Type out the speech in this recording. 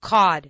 cod.